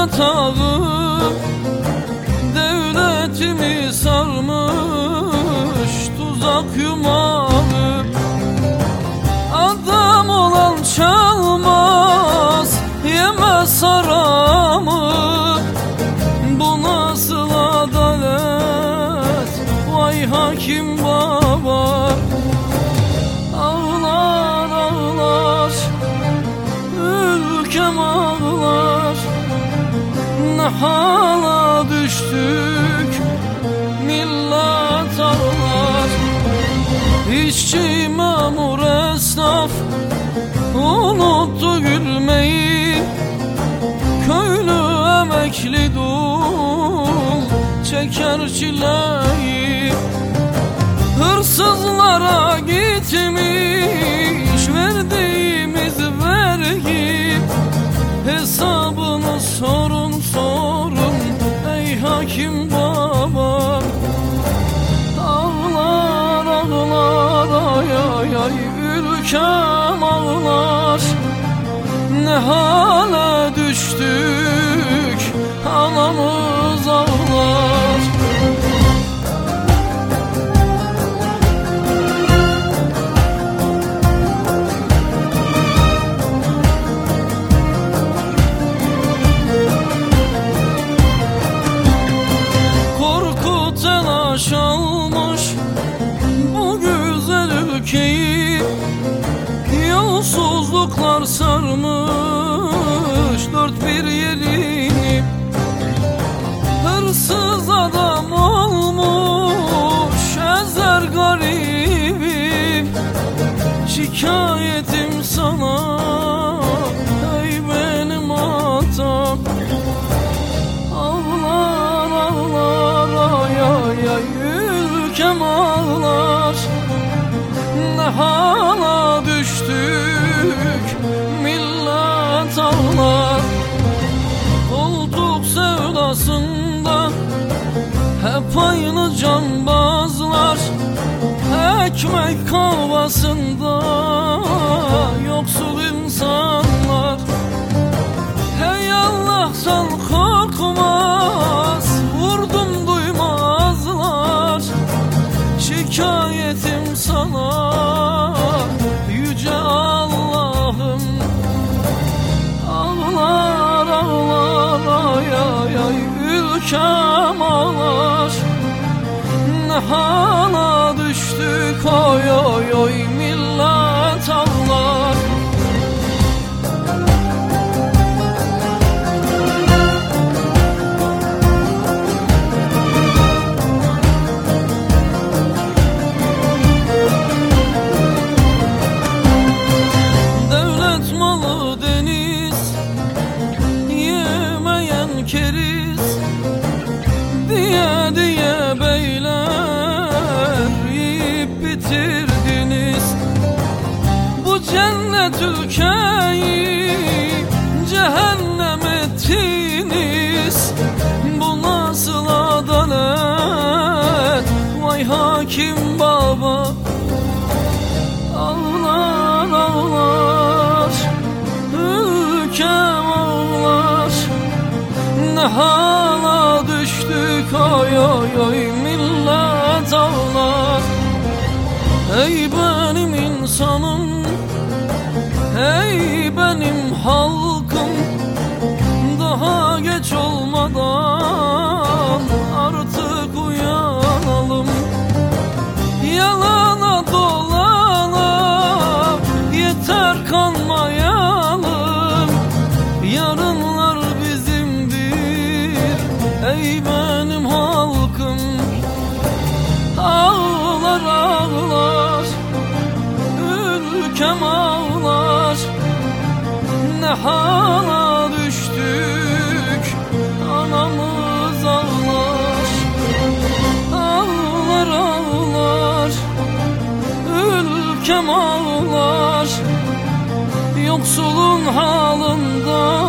Devlet ağı Devletimi sarmış Tuzak yumağı düştük Millet ağlar İşçi memur esnaf Unuttu gülmeyi. Köylü emekli dul Çeker çileyi. Hırsızlara gitmiş ülkeyi Yolsuzluklar sarmış dört bir yerini Hırsız adam olmuş ezer garibi. Şikayetim sana ey benim atam. Ağlar ağlar ay ay ay ülkem ağlar hala düştük millet ağlar Koltuk sevdasında hep aynı cambazlar Ekmek kavgasında yoksul insanlar. Hey Allah'tan korkmaz Hala düştük oy oy oy Millet ülkeyi Cehennem ettiniz Bu nasıl adalet Vay hakim baba. Ağlar ağlar Ülkem ağlar Ne hala düştük oy oy oy Millet ağlar Ey benim insanım Ey benim halkım Daha geç olmadan Artık uyanalım. Yalana dolana yeter kanmayalım Yarınlar bizimdir ey benim ağlar Yoksulun halından